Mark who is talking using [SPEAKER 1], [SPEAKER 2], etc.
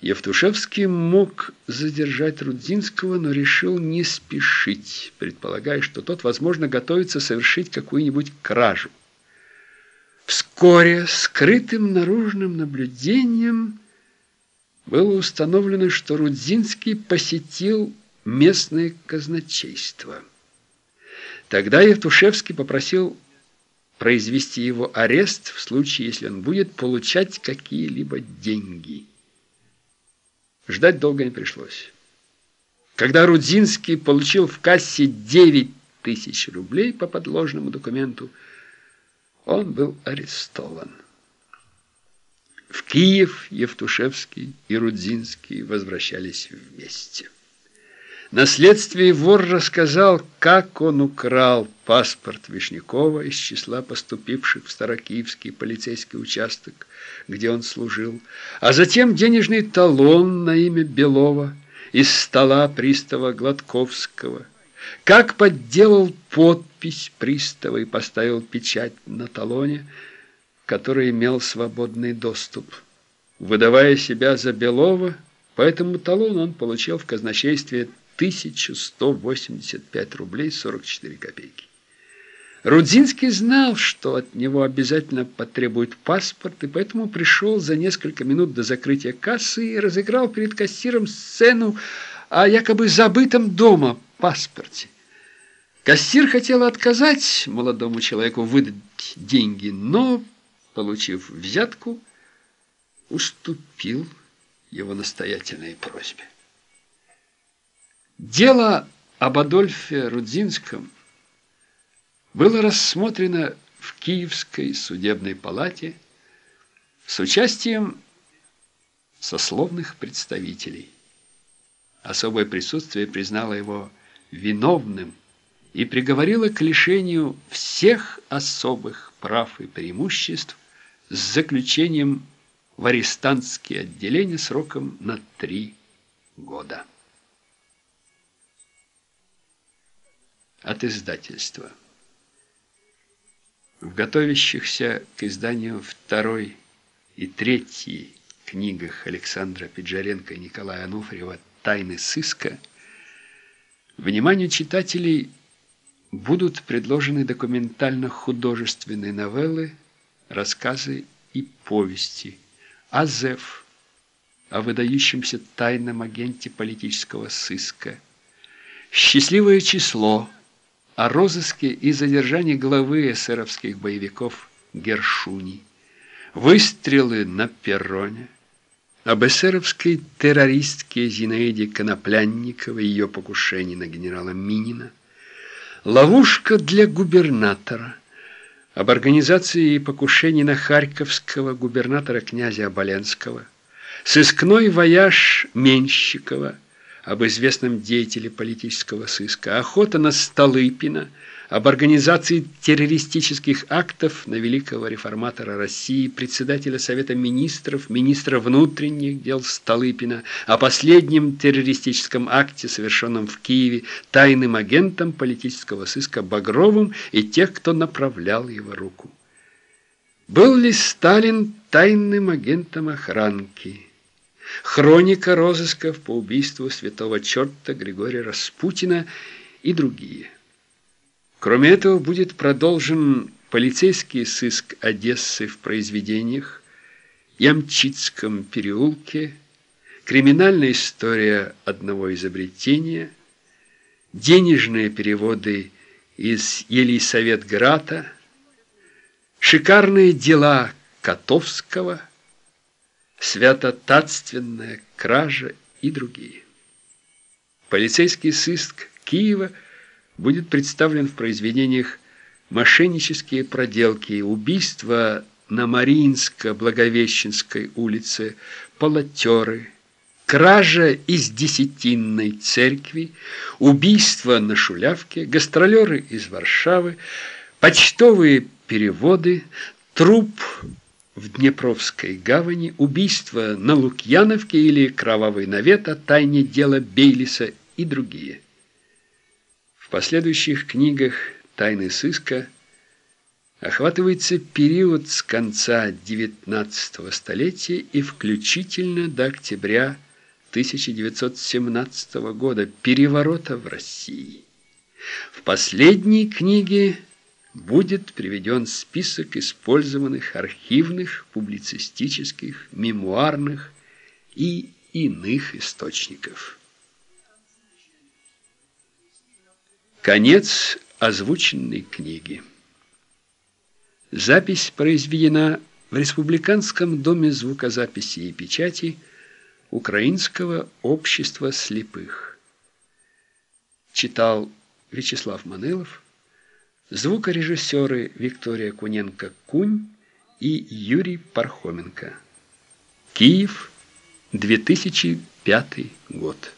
[SPEAKER 1] Евтушевский мог задержать Рудзинского, но решил не спешить, предполагая, что тот, возможно, готовится совершить какую-нибудь кражу. Вскоре скрытым наружным наблюдением было установлено, что Рудзинский посетил местное казначейство. Тогда Евтушевский попросил произвести его арест в случае, если он будет получать какие-либо деньги. Ждать долго не пришлось. Когда Рудзинский получил в кассе 9 тысяч рублей по подложному документу, он был арестован. В Киев Евтушевский и Рудзинский возвращались вместе. На следствии вор рассказал, как он украл паспорт Вишнякова из числа поступивших в Старокиевский полицейский участок, где он служил, а затем денежный талон на имя Белова из стола пристава Гладковского, как подделал подпись пристава и поставил печать на талоне, который имел свободный доступ. Выдавая себя за Белова, по этому талону он получил в казначействе 1185 рублей 44 копейки. Рудзинский знал, что от него обязательно потребуют паспорт, и поэтому пришел за несколько минут до закрытия кассы и разыграл перед кассиром сцену о якобы забытом дома паспорте. Кассир хотел отказать молодому человеку выдать деньги, но, получив взятку, уступил его настоятельной просьбе. Дело об Адольфе Рудзинском было рассмотрено в Киевской судебной палате с участием сословных представителей. Особое присутствие признало его виновным и приговорило к лишению всех особых прав и преимуществ с заключением в арестантские отделения сроком на три года. От издательства. В готовящихся к изданию второй и третьей книгах Александра Пиджаренко и Николая Ануфриева «Тайны сыска» вниманию читателей будут предложены документально-художественные новеллы, рассказы и повести. Азеф о выдающемся тайном агенте политического сыска. Счастливое число – о розыске и задержании главы эсеровских боевиков Гершуни, выстрелы на перроне, об эсеровской террористке Зинаиде Коноплянниковой и ее покушении на генерала Минина, ловушка для губернатора, об организации и покушении на харьковского губернатора князя Оболенского, сыскной вояж Менщикова, об известном деятеле политического сыска, охота на Столыпина, об организации террористических актов на великого реформатора России, председателя Совета Министров, министра внутренних дел Столыпина, о последнем террористическом акте, совершенном в Киеве тайным агентом политического сыска Багровым и тех, кто направлял его руку. Был ли Сталин тайным агентом охранки? Хроника розысков по убийству святого черта Григория Распутина и другие. Кроме этого, будет продолжен полицейский сыск Одессы в произведениях, Ямчитском переулке, криминальная история одного изобретения, денежные переводы из Елисаветграда, шикарные дела Котовского – святотатственная кража и другие. Полицейский сыск Киева будет представлен в произведениях «Мошеннические проделки», «Убийства на Мариинско-Благовещенской улице», «Полотеры», «Кража из Десятинной церкви», «Убийство на Шулявке», «Гастролеры из Варшавы», «Почтовые переводы», «Труп в Днепровской гавани, убийство на Лукьяновке или кровавый навет о тайне дела Бейлиса и другие. В последующих книгах «Тайны сыска» охватывается период с конца XIX столетия и включительно до октября 1917 года, переворота в России. В последней книге будет приведен список использованных архивных, публицистических, мемуарных и иных источников. Конец озвученной книги. Запись произведена в Республиканском доме звукозаписи и печати Украинского общества слепых. Читал Вячеслав Манылов, звукорежиссеры Виктория Куненко-Кунь и Юрий Пархоменко. Киев, 2005 год.